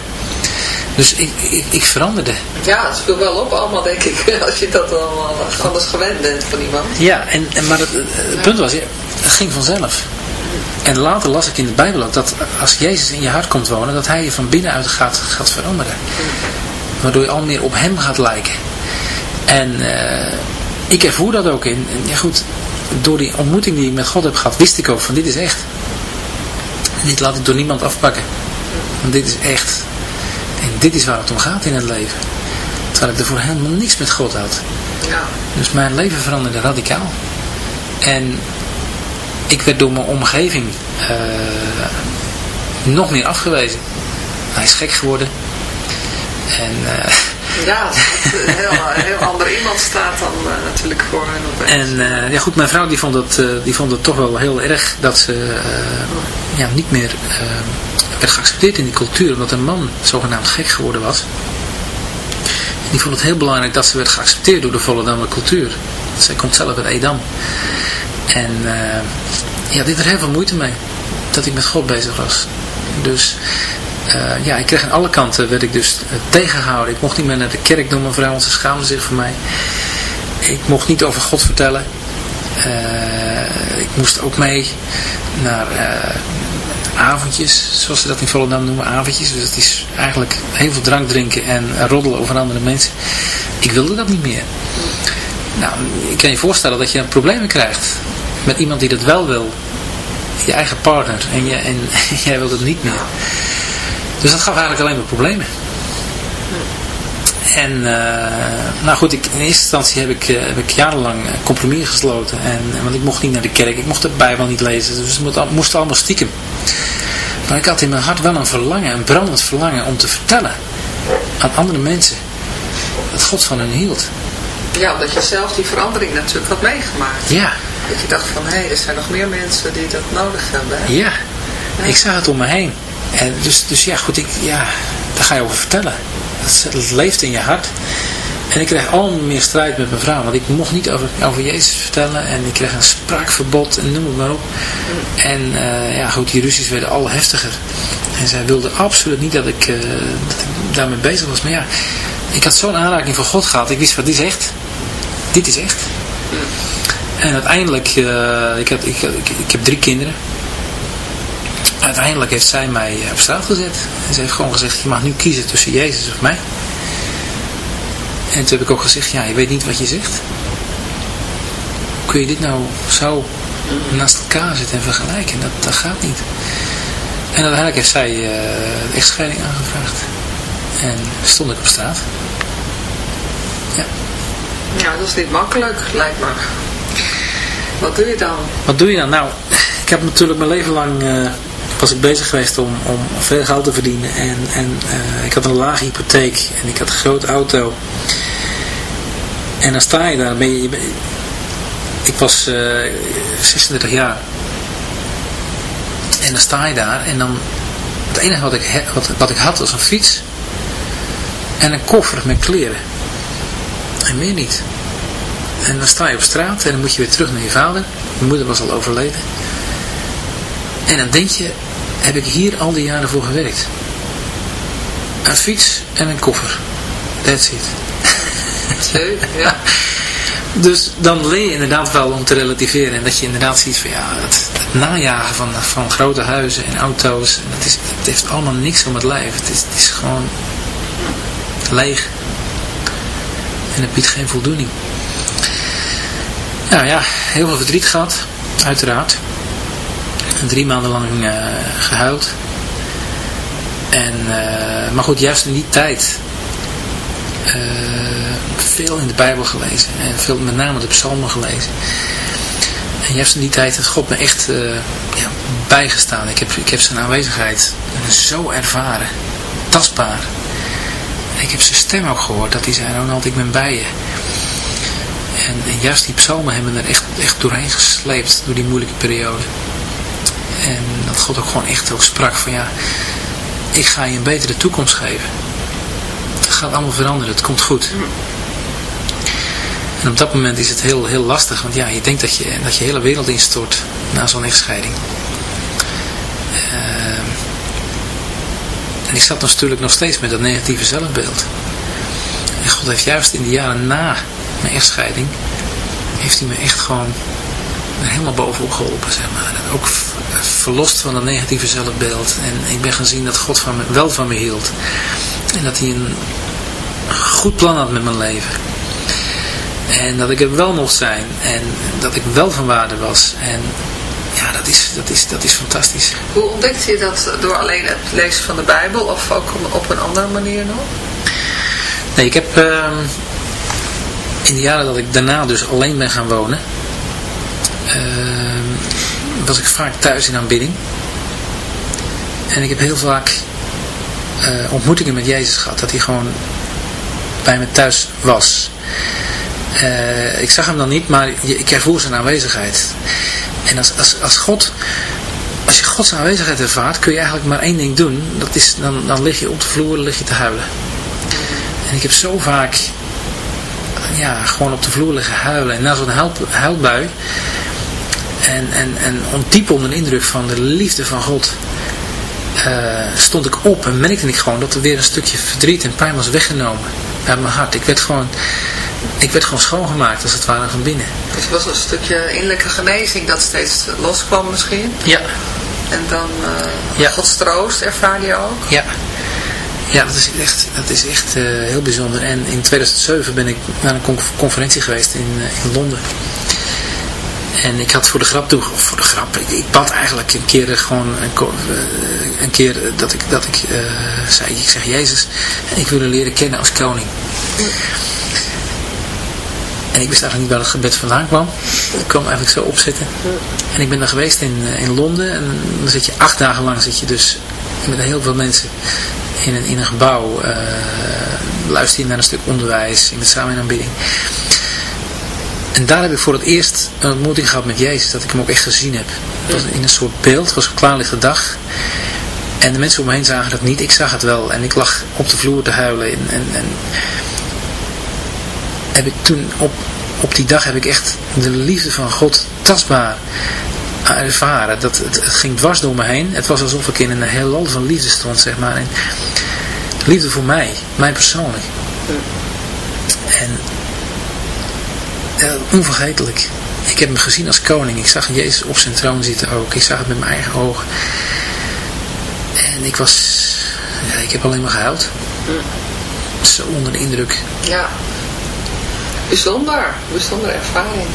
Dus ik, ik, ik, veranderde. Ja, het viel wel op allemaal, denk ik. Als je dat allemaal anders gewend bent van iemand. Ja, en, en, maar het, het punt was, het ging vanzelf. En later las ik in de Bijbel ook dat als Jezus in je hart komt wonen, dat hij je van binnenuit gaat, gaat veranderen. Waardoor je al meer op hem gaat lijken. En uh, ik ervoer dat ook in. En ja goed, door die ontmoeting die ik met God heb gehad, wist ik ook van dit is echt. Dit laat ik door niemand afpakken. Want dit is echt. En dit is waar het om gaat in het leven. Terwijl ik ervoor helemaal niks met God had. Ja. Dus mijn leven veranderde radicaal. En ik werd door mijn omgeving uh, nog meer afgewezen. Hij is gek geworden. En... Uh, ja, een heel, heel ander iemand staat dan uh, natuurlijk voor hen. En uh, ja goed, mijn vrouw die vond, het, uh, die vond het toch wel heel erg dat ze ja, niet meer werd geaccepteerd in die cultuur. Omdat een man zogenaamd gek geworden was. En die vond het heel belangrijk dat ze werd geaccepteerd door de Volendamse cultuur. Zij komt zelf uit Edam. En ja, dit er heel veel moeite mee. Dat ik met God bezig was. Dus uh, ja, ik kreeg aan alle kanten, werd ik dus uh, tegengehouden. Ik mocht niet meer naar de kerk doen, mijn vrouw, want ze schaamde zich voor mij. Ik mocht niet over God vertellen. ik moest ook mee naar avondjes, zoals ze dat in Volendam noemen, avondjes. Dus het is eigenlijk heel veel drank drinken en roddelen over andere mensen. Ik wilde dat niet meer. Nou, ik kan je voorstellen dat je problemen krijgt met iemand die dat wel wil. Je eigen partner. En, en jij wilt het niet meer. Dus dat gaf eigenlijk alleen maar problemen. En uh, nou goed, ik, in eerste instantie heb ik, uh, heb ik jarenlang compromis gesloten. En, want ik mocht niet naar de kerk, ik mocht de Bijbel niet lezen. Dus het moest allemaal stiekem. Maar ik had in mijn hart wel een verlangen, een brandend verlangen om te vertellen aan andere mensen dat God van hen hield. Ja, omdat je zelf die verandering natuurlijk had meegemaakt. Ja. Dat je dacht van, hé, hey, er zijn nog meer mensen die dat nodig hebben. Ja. ik zag het om me heen. En dus, dus ja, goed, ik, ja, daar ga je over vertellen. Het, leeft in je hart. En ik kreeg al meer strijd met mijn vrouw. Want ik mocht niet over, over Jezus vertellen. En ik kreeg een spraakverbod en noem het maar op. En uh, ja goed, die ruzies werden al heftiger. En zij wilde absoluut niet dat ik, dat ik daarmee bezig was. Maar ja, ik had zo'n aanraking van God gehad. Ik wist wat dit is echt. Dit is echt. En uiteindelijk, uh, ik, ik, ik, ik heb drie kinderen uiteindelijk heeft zij mij eh, op straat gezet. En ze heeft gewoon gezegd, je mag nu kiezen tussen Jezus of mij. En toen heb ik ook gezegd, ja, je weet niet wat je zegt. Hoe kun je dit nou zo naast elkaar zetten en vergelijken? Dat, dat gaat niet. En uiteindelijk heeft zij uh, echtscheiding aangevraagd. En stond ik op straat. Ja. Ja, dat is niet makkelijk, lijkt me. Wat doe je dan? Wat doe je dan? Nou, ik heb natuurlijk mijn leven lang... Uh, was ik bezig geweest om, om veel geld te verdienen. En, en uh, ik had een lage hypotheek en ik had een grote auto. En dan sta je daar. Ben je, ik was uh, eh, 36 jaar. En dan sta je daar en dan... Het enige wat ik, wat, wat ik had was een fiets. En een koffer met kleren. En meer niet. En dan sta je op straat en dan moet je weer terug naar je vader. Mijn moeder was al overleden. En dan denk je, heb ik hier al die jaren voor gewerkt. Een fiets en een koffer. That's it. ja. Dus dan leer je inderdaad wel om te relativeren. En dat je inderdaad ziet van ja, het, najagen van, van grote huizen en auto's. Het, is, het heeft allemaal niks om het lijf. Het is, het is gewoon leeg. En het biedt geen voldoening. Nou ja, heel veel verdriet gehad. Uiteraard drie maanden lang uh, gehuild. En, uh, maar goed, juist in die tijd uh, veel in de Bijbel gelezen. En veel, met name de psalmen gelezen. En juist in die tijd heeft God me echt ja, bijgestaan. Ik heb, ik heb zijn aanwezigheid zo ervaren. Tastbaar. Ik heb zijn stem ook gehoord. Dat hij zei, Ronald, ik ben bij je. En, juist die psalmen hebben er echt, echt doorheen gesleept. Door die moeilijke periode. En dat God ook gewoon echt ook sprak van ja, ik ga je een betere toekomst geven. Het gaat allemaal veranderen, het komt goed. En op dat moment is het heel, heel lastig, want ja, je denkt dat je, dat je hele wereld instort na zo'n echtscheiding. Uh, en ik zat natuurlijk nog steeds met dat negatieve zelfbeeld. En God heeft juist in de jaren na mijn echtscheiding, heeft hij me echt gewoon helemaal bovenop geholpen, zeg maar. ook verlost van dat negatieve zelfbeeld. En ik ben gaan zien dat God van me, wel van me hield. En dat hij een goed plan had met mijn leven. En dat ik er wel mocht zijn. En dat ik wel van waarde was. En ja, dat is, dat is, dat is fantastisch. Hoe ontdekte je dat door alleen het lezen van de Bijbel? Of ook op een andere manier nog? Nee, ik heb... Uh, in de jaren dat ik daarna dus alleen ben gaan wonen... Uh, was ik vaak thuis in aanbidding. En ik heb heel vaak uh, ontmoetingen met Jezus gehad. Dat hij gewoon bij me thuis was. Uh, ik zag hem dan niet, maar ik ervoer zijn aanwezigheid. En als, als, als God... Als je Gods aanwezigheid ervaart, kun je eigenlijk maar één ding doen. Dat is, dan, dan lig je op de vloer, lig je te huilen. En ik heb zo vaak ja, gewoon op de vloer liggen huilen. En na zo'n huilbui en, en, en diep onder de indruk van de liefde van God uh, stond ik op en merkte ik gewoon dat er weer een stukje verdriet en pijn was weggenomen uit mijn hart. Ik werd gewoon, ik werd gewoon schoongemaakt als het ware van binnen. Dus het was een stukje innerlijke genezing dat steeds loskwam misschien? Ja. En dan uh, ja. Gods troost ervaar je ook? Ja. Ja, dat is echt, dat is echt uh, heel bijzonder. En in 2007 ben ik naar een conferentie geweest in, in Londen. En ik had voor de grap toe, of voor de grap, ik, ik bad eigenlijk een keer gewoon een, een keer dat ik, dat ik zei, ik zeg Jezus, ik wil leren kennen als koning. En ik wist eigenlijk niet waar het gebed vandaan kwam. Ik kwam eigenlijk zo opzetten. En ik ben daar geweest in, in Londen. En dan zit je acht dagen lang zit je dus met heel veel mensen in een, in een gebouw. Uh, luister je naar een stuk onderwijs. In de samenaanbidding. En daar heb ik voor het eerst een ontmoeting gehad met Jezus. Dat ik hem ook echt gezien heb. was in een soort beeld. Het was een klaarlichte dag. En de mensen om me heen zagen dat niet. Ik zag het wel. En ik lag op de vloer te huilen. En, en, en heb ik toen op, op die dag heb ik echt de liefde van God tastbaar ervaren. Dat, het, het ging dwars door me heen. Het was alsof ik in een heelal van liefde stond, zeg maar. En liefde voor mij. Mij persoonlijk. En onvergetelijk. Ik heb hem gezien als koning. Ik zag Jezus op zijn troon zitten ook. Ik zag het met mijn eigen ogen. En ik was... Ja, ik heb alleen maar gehuild. Zo onder de indruk. Ja. Bijzonder. Bijzondere ervaring.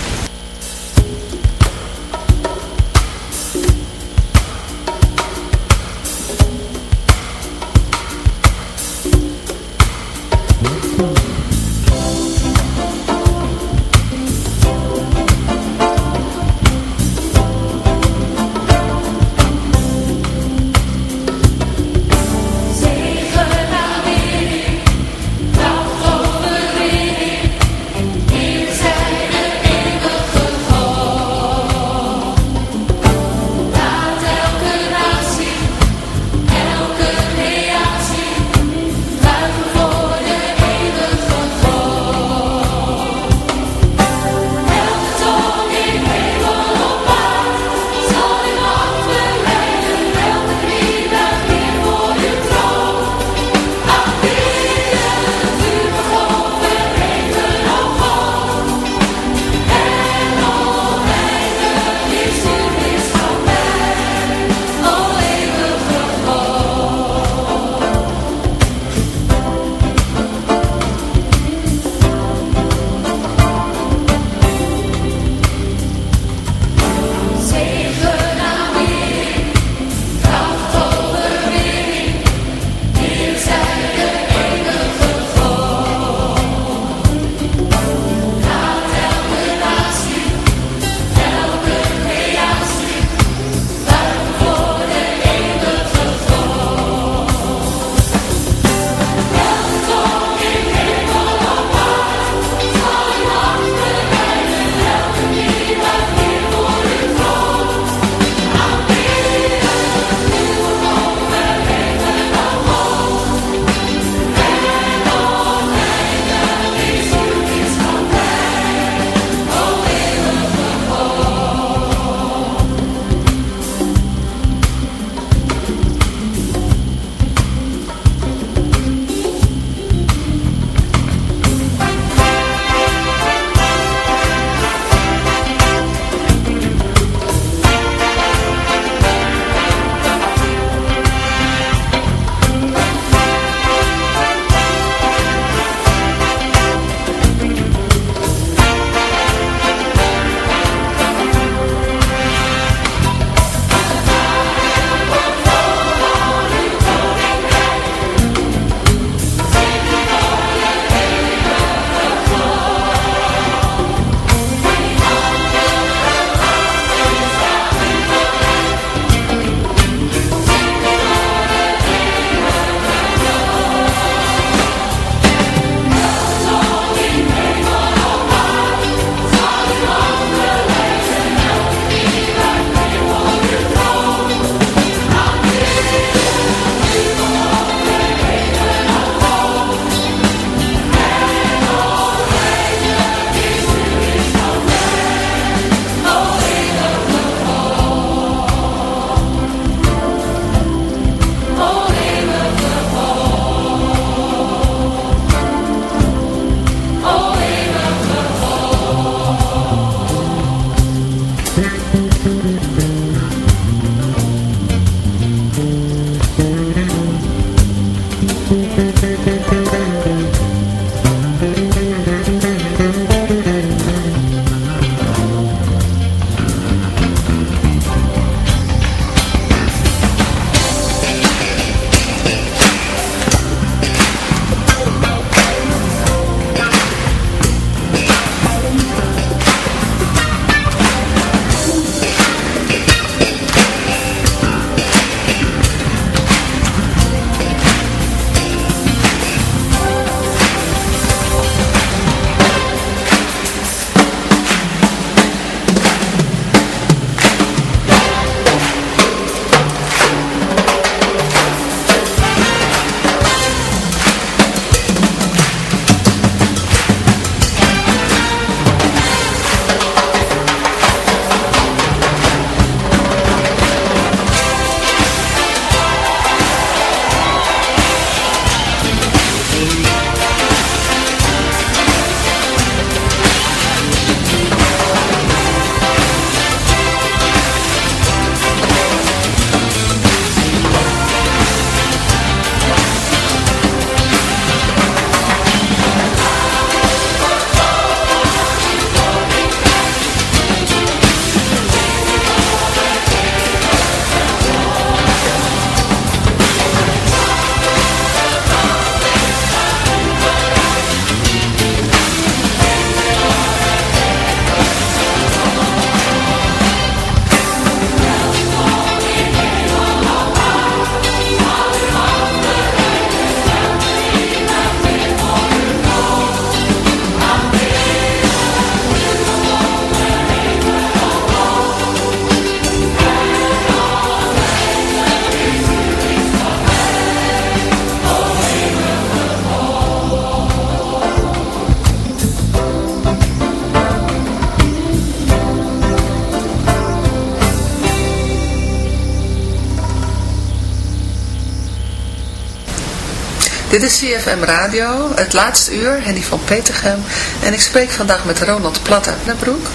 CFM Radio, het laatste uur, Henny van Petergem. En ik spreek vandaag met Ronald Plat uit Nebroek.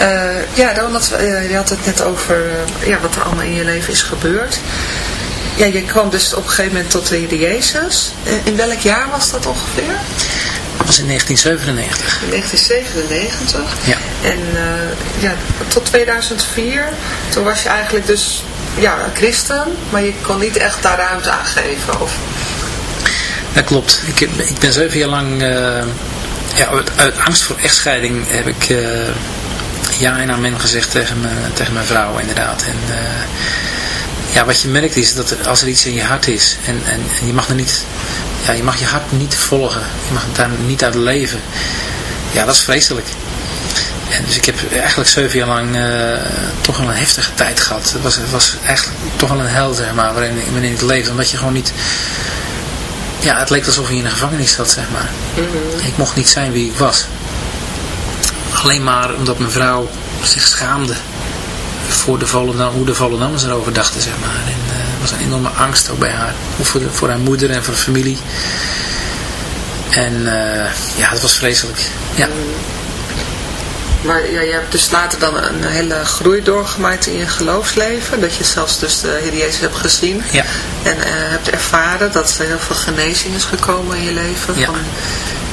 Uh, ja, Ronald, uh, je had het net over uh, ja, wat er allemaal in je leven is gebeurd. Ja, je kwam dus op een gegeven moment tot de Heer Jezus. In welk jaar was dat ongeveer? Dat was in 1997. In 1997? Ja. En ja, tot 2004, toen was je eigenlijk dus ja, christen, maar je kon niet echt daar ruimte aan geven? Of... Dat klopt. Ik, ik ben zeven jaar lang, uh, ja, uit, angst voor echtscheiding heb ik uh, ja en amen gezegd tegen, me, tegen mijn vrouw inderdaad. En uh, ja, wat je merkt is dat als er iets in je hart is en, en, je mag er niet, ja, je mag je hart niet volgen. Je mag daar niet uit leven. Ja, dat is vreselijk. En dus ik heb eigenlijk zeven jaar lang toch wel een heftige tijd gehad. Het was, het was eigenlijk toch wel een hel, zeg maar, waarin, waarin ik leefde. Omdat je gewoon niet... Ja, het leek alsof je in een gevangenis zat, zeg maar. Mm -hmm. Ik mocht niet zijn wie ik was. Alleen maar omdat mijn vrouw zich schaamde voor de Volendam, hoe de Volendammers erover dachten, zeg maar. En uh, er was een enorme angst ook bij haar. Voor, de, voor haar moeder en voor de familie. En uh, ja, het was vreselijk. Ja. Maar ja, je hebt dus later dan een hele groei doorgemaakt in je geloofsleven. Dat je zelfs dus de Heer Jezus hebt gezien. Ja. En uh, hebt ervaren dat er heel veel genezing is gekomen in je leven. Ja. Van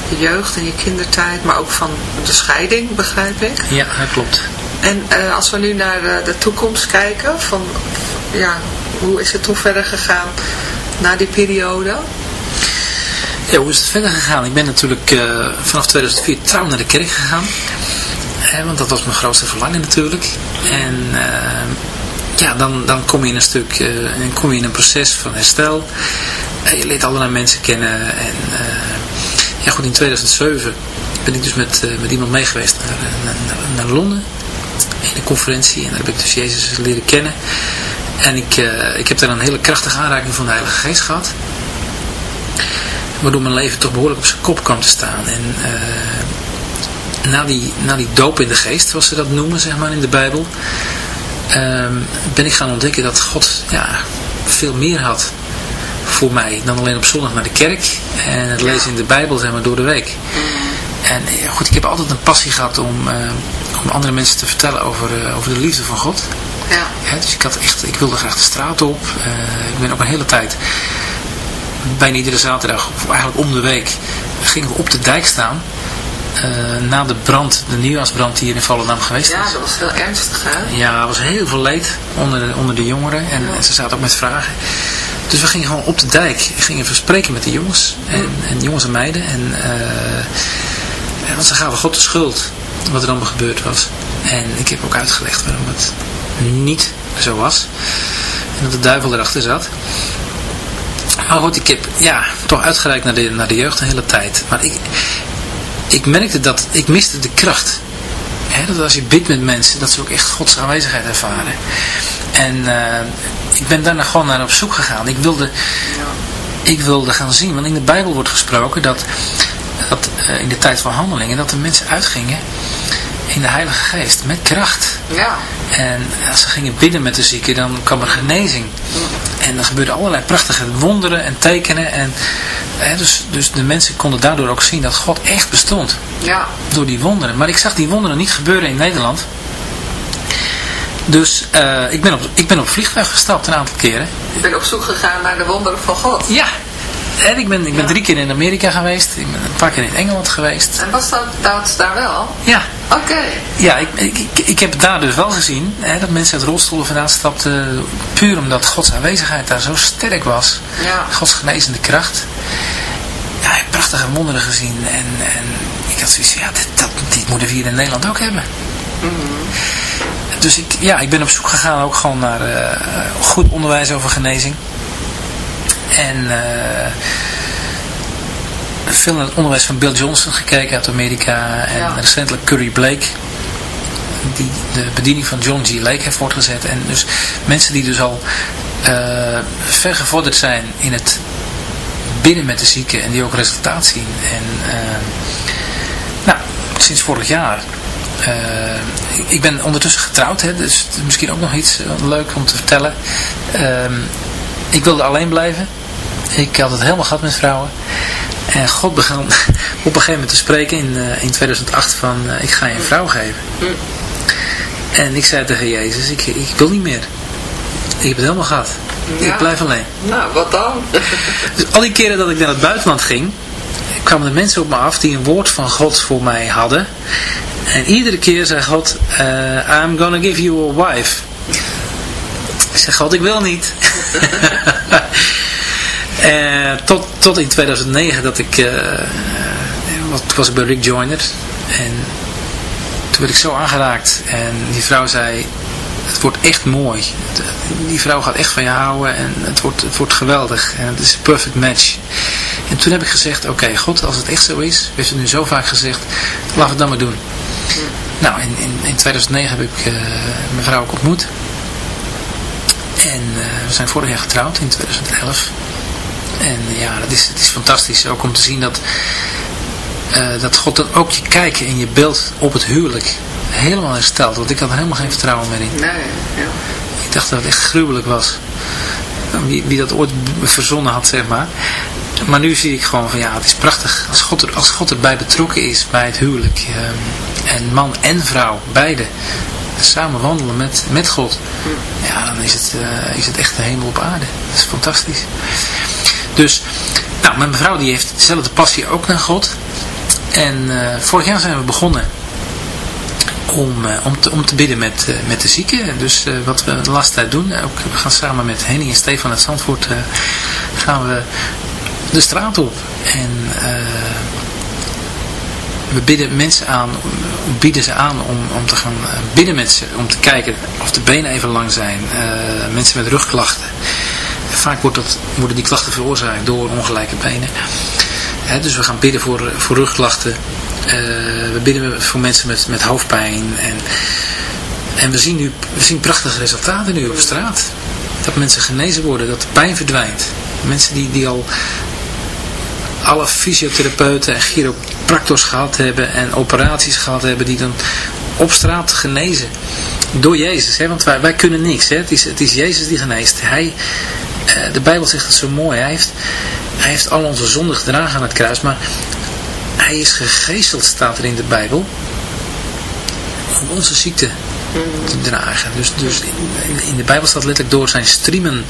je jeugd en je kindertijd. Maar ook van de scheiding, begrijp ik. Ja, dat klopt. En uh, als we nu naar de, de, toekomst kijken. Van, ja, hoe is het toen verder gegaan na die periode? Ja, hoe is het verder gegaan? Ik ben natuurlijk uh, vanaf 2004 trouw naar de kerk gegaan. Want dat was mijn grootste verlangen natuurlijk. En uh, ja, dan, dan kom je in een stuk, uh, en kom je in een proces van herstel. Uh, je leert allerlei mensen kennen. En ja goed, in 2007 ben ik dus met, met iemand meegeweest naar, naar, naar Londen. In een conferentie. En daar heb ik dus Jezus leren kennen. En ik, ik heb daar een hele krachtige aanraking van de Heilige Geest gehad. Waardoor mijn leven toch behoorlijk op zijn kop kwam te staan. En na die, na die doop in de geest, zoals ze dat noemen, zeg maar, in de Bijbel, um, ben ik gaan ontdekken dat God ja, veel meer had voor mij dan alleen op zondag naar de kerk en het lezen in de Bijbel, zeg maar, door de week. En ja, goed, ik heb altijd een passie gehad om, uh, om andere mensen te vertellen over, uh, over de liefde van God. Ja. ja. dus ik had echt, ik wilde graag de straat op. Uh, ik ben ook een hele tijd, bijna iedere zaterdag, of eigenlijk om de week, gingen we op de dijk staan. Uh, na de brand, de nieuwjaarsbrand die hier in Volendam geweest is. Ja, dat was heel ernstig hè? Ja, er was heel veel leed onder de, onder de jongeren en, ja. en, ze zaten ook met vragen. Dus we gingen gewoon op de dijk, gingen verspreken met de jongens en, en jongens en meiden. En, uh, want ze gaven God de schuld wat er allemaal gebeurd was. En ik heb ook uitgelegd waarom het niet zo was. En dat de duivel erachter zat. Maar goed, ik heb ja, toch uitgereikt naar de, naar de jeugd een hele tijd. Maar ik, ik merkte dat ik miste de kracht. He, dat als je bidt met mensen, dat ze ook echt Gods aanwezigheid ervaren. En uh, ik ben daarna gewoon naar op zoek gegaan. Ik wilde, ik wilde gaan zien, want in de Bijbel wordt gesproken dat, dat uh, in de tijd van handelingen, dat de mensen uitgingen in de Heilige Geest, met kracht. Ja. En als ze gingen bidden met de zieken, dan kwam er genezing. En er gebeurden allerlei prachtige wonderen en tekenen. En, hè, dus, dus de mensen konden daardoor ook zien dat God echt bestond. Ja. Door die wonderen. Maar ik zag die wonderen niet gebeuren in Nederland. Dus uh, ik, ben op, ik ben op vliegtuig gestapt een aantal keren. Je bent op zoek gegaan naar de wonderen van God. Ja. En ik ben, ik ben ja. drie keer in Amerika geweest. Ik ben een paar keer in Engeland geweest. En was dat, dat daar wel? Ja. Oké. Okay. Ja, ik, ik, ik, heb daar dus wel gezien hè, dat mensen uit rolstoelen vandaan stapten. Puur omdat Gods aanwezigheid daar zo sterk was. Ja. Gods genezende kracht. Ja, ik heb prachtige wonderen gezien. En, en ik had zoiets van, ja, dit, dat, dit moeten we hier in Nederland ook hebben. Mm -hmm. Dus ik, ja, ik ben op zoek gegaan ook gewoon naar uh, goed onderwijs over genezing. En veel naar het onderwijs van Bill Johnson gekeken uit Amerika. En ja. recentelijk Curry Blake. Die de bediening van John G. Lake heeft voortgezet. En dus mensen die dus al uh, ver gevorderd zijn in het bidden met de zieken. En die ook resultaat zien. En uh, nou, sinds vorig jaar uh, ik ben ondertussen getrouwd, hè, dus misschien ook nog iets leuk om te vertellen. Uh, ik wilde alleen blijven. Ik had het helemaal gehad met vrouwen. En God begon op een gegeven moment te spreken in, uh, in 2008 van uh, ik ga je een vrouw geven. En ik zei tegen Jezus, ik, ik wil niet meer. Ik heb het helemaal gehad. Ja. Ik blijf alleen. Nou, wat dan? dus al die keren dat ik naar het buitenland ging, kwamen er mensen op me af die een woord van God voor mij hadden. En iedere keer zei God, uh, I'm gonna give you a wife. Ik zeg, God, ik wil niet. uh, tot, tot in 2009 dat ik, uh, wat was ik bij Rick Joyner. En toen werd ik zo aangeraakt. En die vrouw zei, het wordt echt mooi. Die vrouw gaat echt van je houden en het wordt, het wordt geweldig. En het is een perfect match. En toen heb ik gezegd, oké God, als het echt zo is, heeft het nu zo vaak gezegd, we het dan maar doen. Nou, in, in, in 2009 heb ik uh, mijn vrouw ook ontmoet. En we zijn vorig jaar getrouwd, in 2011. En ja, dat is, het is fantastisch ook om te zien dat, uh, dat God dan ook je kijken en je beeld op het huwelijk helemaal herstelt. Want ik had er helemaal geen vertrouwen meer in. Nee, ja. Ik dacht dat het echt gruwelijk was. Wie, wie dat ooit verzonnen had, zeg maar. Maar nu zie ik gewoon van ja, het is prachtig. Als God, er, als God erbij betrokken is bij het huwelijk. Um, en man en vrouw, beide. Samen wandelen met, met God. Ja, dan is het, uh, is het echt de hemel op aarde. Dat is fantastisch. Dus, nou, mijn vrouw die heeft dezelfde passie ook naar God. En uh, vorig jaar zijn we begonnen om, uh, om, te, om te bidden met, uh, met de zieken. Dus wat we de laatste tijd doen, ook, we gaan samen met Henny en Stefan uit Zandvoort, gaan we de straat op. En we bidden mensen aan, bieden ze aan om, om te gaan bidden met ze, om te kijken of de benen even lang zijn. mensen met rugklachten. Vaak wordt dat, worden die klachten veroorzaakt door ongelijke benen. Dus we gaan bidden voor, voor rugklachten. Uh, we bidden voor mensen met, met hoofdpijn. En, en we zien nu we zien prachtige resultaten nu op straat. Dat mensen genezen worden, dat de pijn verdwijnt. Mensen die, die al alle fysiotherapeuten en chiropractors gehad hebben en operaties gehad hebben, die dan op straat genezen. Door Jezus, hè? want wij, wij kunnen niks. Hè? Het, is, het is Jezus die geneest. Hij, de Bijbel zegt het zo mooi. Hij heeft, hij heeft al onze zonden gedragen aan het kruis, maar hij is gegezeld, staat er in de Bijbel, om onze ziekte te dragen. Dus, dus in, in de Bijbel staat letterlijk door zijn striemen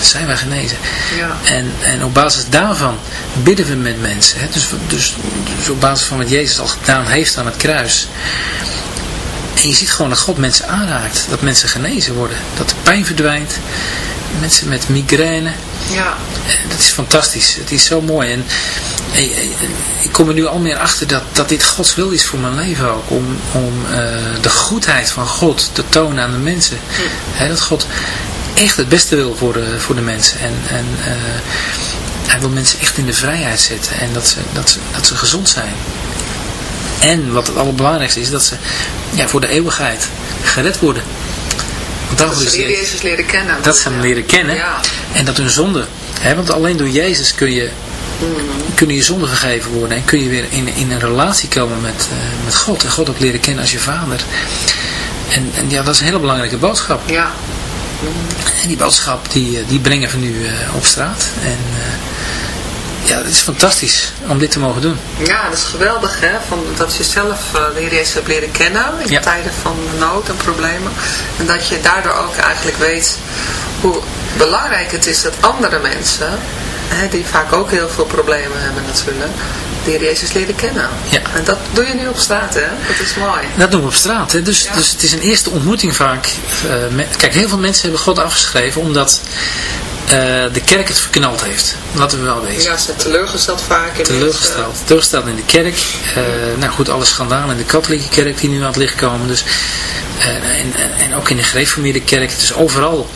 zijn wij genezen. Ja. En, en op basis daarvan bidden we met mensen. Hè? Dus, dus, dus op basis van wat Jezus al gedaan heeft aan het kruis. En je ziet gewoon dat God mensen aanraakt. Dat mensen genezen worden. Dat de pijn verdwijnt. Mensen met migraine. Ja. Dat is fantastisch. Het is zo mooi. En ik kom er nu al meer achter dat, dat dit Gods wil is voor mijn leven ook. Om, om uh, de goedheid van God te tonen aan de mensen. He, dat God echt het beste wil voor de, voor de mensen. En, en uh, hij wil mensen echt in de vrijheid zetten. En dat ze, dat ze, dat ze gezond zijn. En wat het allerbelangrijkste is, dat ze ja, voor de eeuwigheid gered worden. Dat ze Jezus leren kennen. Dat ze hem leren kennen. Ja. En dat hun zonde. Hè, want alleen door Jezus kun je, mm. kunnen je zonde vergeven worden. En kun je weer in, in een relatie komen met, uh, met God. En God ook leren kennen als je vader. En, en ja, dat is een hele belangrijke boodschap. Ja. Mm. En die boodschap die, die brengen we nu uh, op straat. En uh, ja, het is fantastisch om dit te mogen doen. Ja, dat is geweldig hè, van, dat je zelf uh, de Heer Jezus hebt leren kennen in ja. tijden van nood en problemen. En dat je daardoor ook eigenlijk weet hoe belangrijk het is dat andere mensen, hè, die vaak ook heel veel problemen hebben natuurlijk, de Heer Jezus leren kennen. Ja. En dat doe je nu op straat, hè? Dat is mooi. Dat doen we op straat, hè? Dus, ja. dus het is een eerste ontmoeting vaak. Uh, met, kijk, heel veel mensen hebben God afgeschreven omdat de kerk het verknald heeft. Laten we wel wezen. Ja, ze zijn teleurgesteld vaak. In teleurgesteld. Uh, teleurgesteld in de kerk. Uh, nou goed, alle schandalen in de katholieke kerk die nu aan het licht komen. Dus, en, en, en, ook in de gereformeerde kerk. Dus overal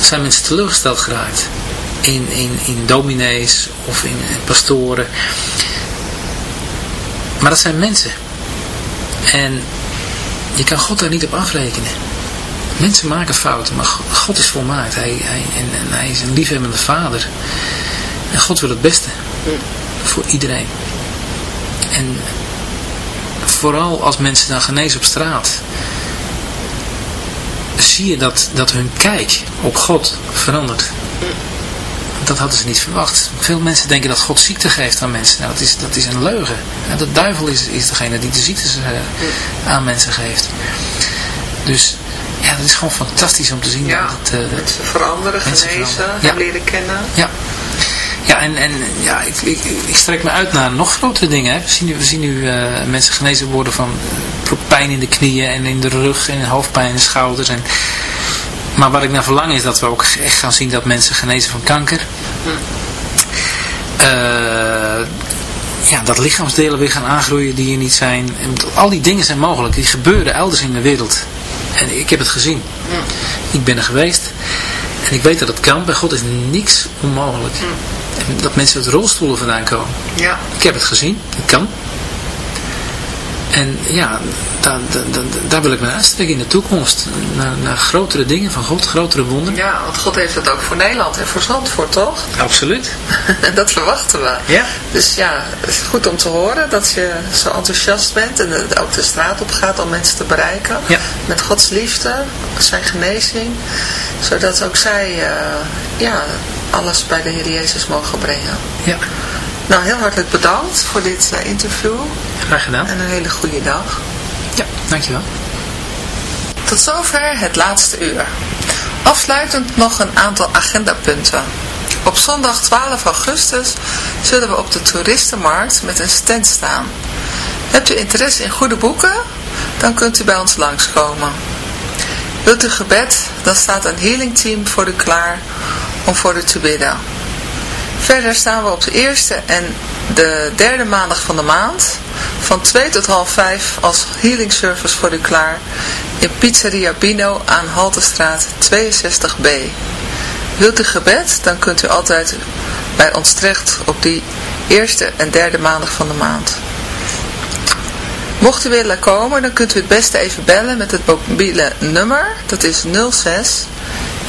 zijn mensen teleurgesteld geraakt. In, in, in dominees of in, in pastoren. Maar dat zijn mensen. En je kan God daar niet op afrekenen. Mensen maken fouten, maar God is volmaakt. Hij, hij, en, en hij is een liefhebbende vader. En God wil het beste. Voor iedereen. En vooral als mensen dan genezen op straat. Zie je dat, dat hun kijk op God verandert. dat hadden ze niet verwacht. Veel mensen denken dat God ziekte geeft aan mensen. Nou, dat is, dat is een leugen. En de duivel is, is degene die de ziektes uh, aan mensen geeft. Dus ja, dat is gewoon fantastisch om te zien. Ja, dat, uh, mensen veranderen, mensen genezen, veranderen. Ja. leren kennen. Ja. Ja, en, en ja, ik, ik, ik strek me uit naar nog grotere dingen. Hè. We zien nu, we zien nu uh, mensen genezen worden van pijn in de knieën en in de rug en hoofdpijn in de schouders. En, maar wat ik naar verlang is dat we ook echt gaan zien dat mensen genezen van kanker. Uh, ja, dat lichaamsdelen weer gaan aangroeien die er niet zijn. En al die dingen zijn mogelijk. Die gebeuren elders in de wereld. En ik heb het gezien. Ik ben er geweest. En ik weet dat het kan. Bij God is niks onmogelijk. En dat mensen uit rolstoelen vandaan komen. Ja. Ik heb het gezien. Het kan. En ja, daar, daar, daar, wil ik me uitstrekken in de toekomst. Naar, naar, grotere dingen van God, grotere wonderen. Ja, want God heeft het ook voor Nederland en voor Zandvoort, toch? Absoluut. dat verwachten we. Ja. Dus ja, het is goed om te horen dat je zo enthousiast bent en ook de straat op gaat om mensen te bereiken. Ja. Met Gods liefde, zijn genezing. Zodat ook zij uh, ja, alles bij de Heer Jezus mogen brengen. Ja. Nou, heel hartelijk bedankt voor dit uh, interview. Graag gedaan. En een hele goede dag. Ja, dankjewel. Tot zover het laatste uur. Afsluitend nog een aantal agendapunten. Op zondag 12 augustus zullen we op de toeristenmarkt met een stand staan. Hebt u interesse in goede boeken? Dan kunt u bij ons langskomen. Wilt u gebed? Dan staat een healing team voor u klaar om voor u te bidden. Verder staan we op de eerste en de derde maandag van de maand van 2 tot half 5 als healing service voor u klaar in Pizzeria Bino aan Haltestraat 62B. Wilt u gebed, dan kunt u altijd bij ons terecht op die eerste en derde maandag van de maand. Mocht u willen komen, dan kunt u het beste even bellen met het mobiele nummer, dat is 06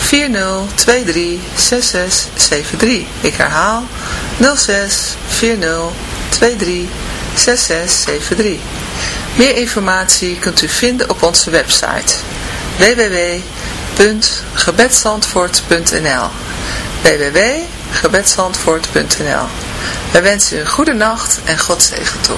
4023 6673. Ik herhaal 06 4023 6673. Meer informatie kunt u vinden op onze website www.gebedsandvoort.nl www.gebedsandvoort.nl Wij wensen u een goede nacht en God zegen toe.